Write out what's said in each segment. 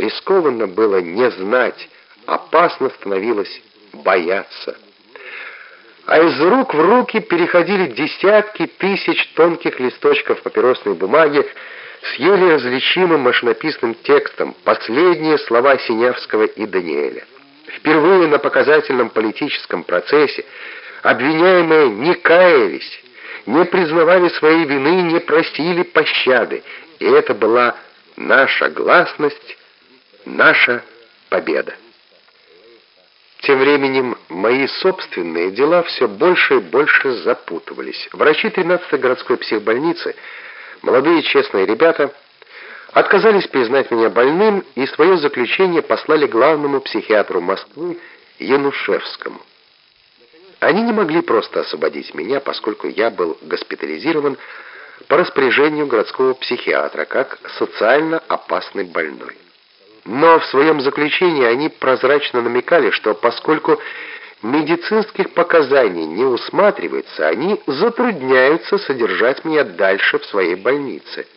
Рискованно было не знать, опасно становилось бояться. А из рук в руки переходили десятки тысяч тонких листочков папиросной бумаги с еле различимым машинописным текстом «Последние слова Синявского и Даниэля». Впервые на показательном политическом процессе обвиняемые не каялись, не признавали своей вины, не просили пощады, и это была наша гласность, наша победа. Тем временем мои собственные дела все больше и больше запутывались. Врачи 13-й городской психбольницы, молодые честные ребята, отказались признать меня больным и свое заключение послали главному психиатру Москвы Янушевскому. Они не могли просто освободить меня, поскольку я был госпитализирован по распоряжению городского психиатра как социально опасный больной. Но в своем заключении они прозрачно намекали, что поскольку медицинских показаний не усматривается, они затрудняются содержать меня дальше в своей больнице.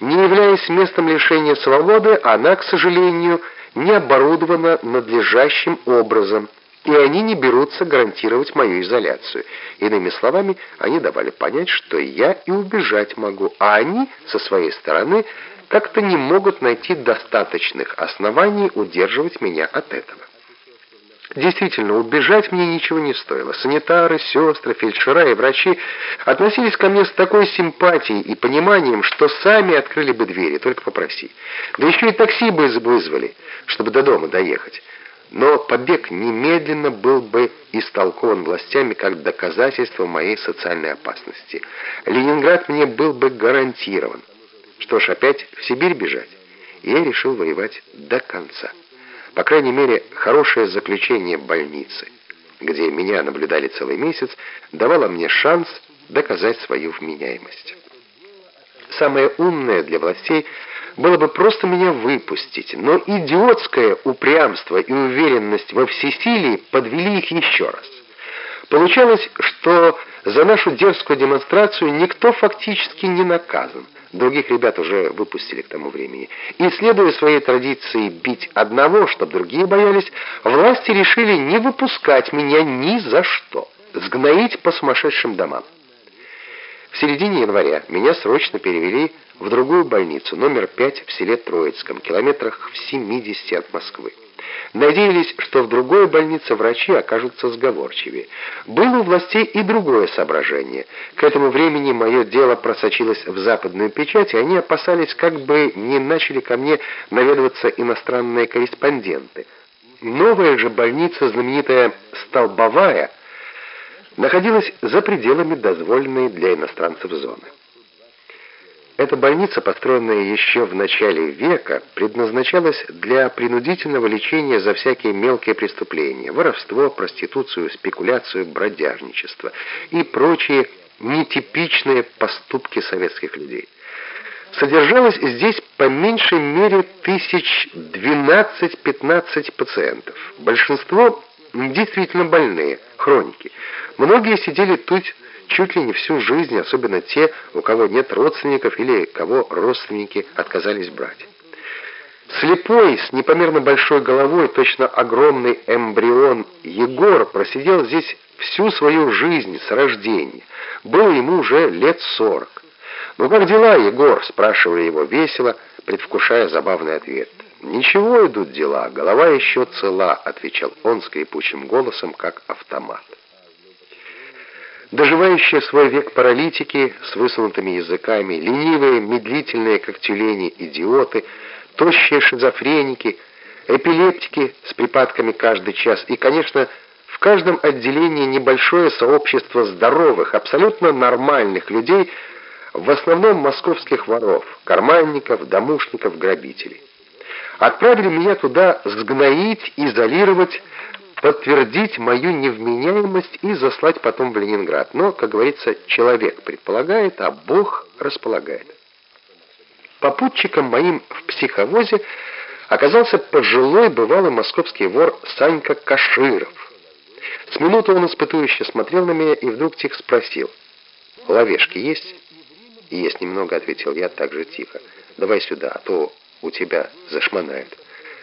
Не являясь местом лишения свободы, она, к сожалению, не оборудована надлежащим образом, и они не берутся гарантировать мою изоляцию. Иными словами, они давали понять, что я и убежать могу, а они, со своей стороны, как-то не могут найти достаточных оснований удерживать меня от этого. Действительно, убежать мне ничего не стоило. Санитары, сестры, фельдшера и врачи относились ко мне с такой симпатией и пониманием, что сами открыли бы двери, только попроси. Да еще и такси бы вызвали, чтобы до дома доехать. Но побег немедленно был бы истолкован властями как доказательство моей социальной опасности. Ленинград мне был бы гарантирован. Что ж, опять в Сибирь бежать? И я решил воевать до конца. По крайней мере, хорошее заключение больницы, где меня наблюдали целый месяц, давало мне шанс доказать свою вменяемость. Самое умное для властей было бы просто меня выпустить, но идиотское упрямство и уверенность во всесилии подвели их еще раз. Получалось, что за нашу дерзкую демонстрацию никто фактически не наказан. Других ребят уже выпустили к тому времени. И, следуя своей традиции бить одного, чтобы другие боялись, власти решили не выпускать меня ни за что, сгноить по сумасшедшим домам. В середине января меня срочно перевели в другую больницу, номер 5 в селе Троицком, километрах в 70 от Москвы. Надеялись, что в другой больнице врачи окажутся сговорчивее. Было у властей и другое соображение. К этому времени мое дело просочилось в западную печать, и они опасались, как бы не начали ко мне наведываться иностранные корреспонденты. Новая же больница, знаменитая «Столбовая», находилась за пределами дозволенной для иностранцев зоны. Эта больница, построенная еще в начале века, предназначалась для принудительного лечения за всякие мелкие преступления, воровство, проституцию, спекуляцию, бродяжничество и прочие нетипичные поступки советских людей. Содержалось здесь по меньшей мере тысяч 12-15 пациентов. Большинство действительно больные, хроники. Многие сидели тут чуть ли не всю жизнь, особенно те, у кого нет родственников или кого родственники отказались брать. Слепой, с непомерно большой головой, точно огромный эмбрион Егор просидел здесь всю свою жизнь с рождения. Было ему уже лет сорок. «Ну как дела, Егор?» – спрашивали его весело, предвкушая забавный ответ. «Ничего идут дела, голова еще цела», – отвечал он скрипучим голосом, как автомат. Доживающие свой век паралитики с высунутыми языками, ленивые, медлительные, как тюлени, идиоты, тощие шизофреники, эпилептики с припадками каждый час и, конечно, в каждом отделении небольшое сообщество здоровых, абсолютно нормальных людей, в основном московских воров, карманников, домушников, грабителей. Отправили меня туда сгноить, изолировать, подтвердить мою невменяемость и заслать потом в Ленинград. Но, как говорится, человек предполагает, а Бог располагает. Попутчиком моим в психовозе оказался пожилой бывалый московский вор Санька Каширов. С минуты он испытующе смотрел на меня и вдруг тихо спросил, «Ловешки есть?» «Есть немного», — ответил я так же тихо. «Давай сюда, а то у тебя зашмонает».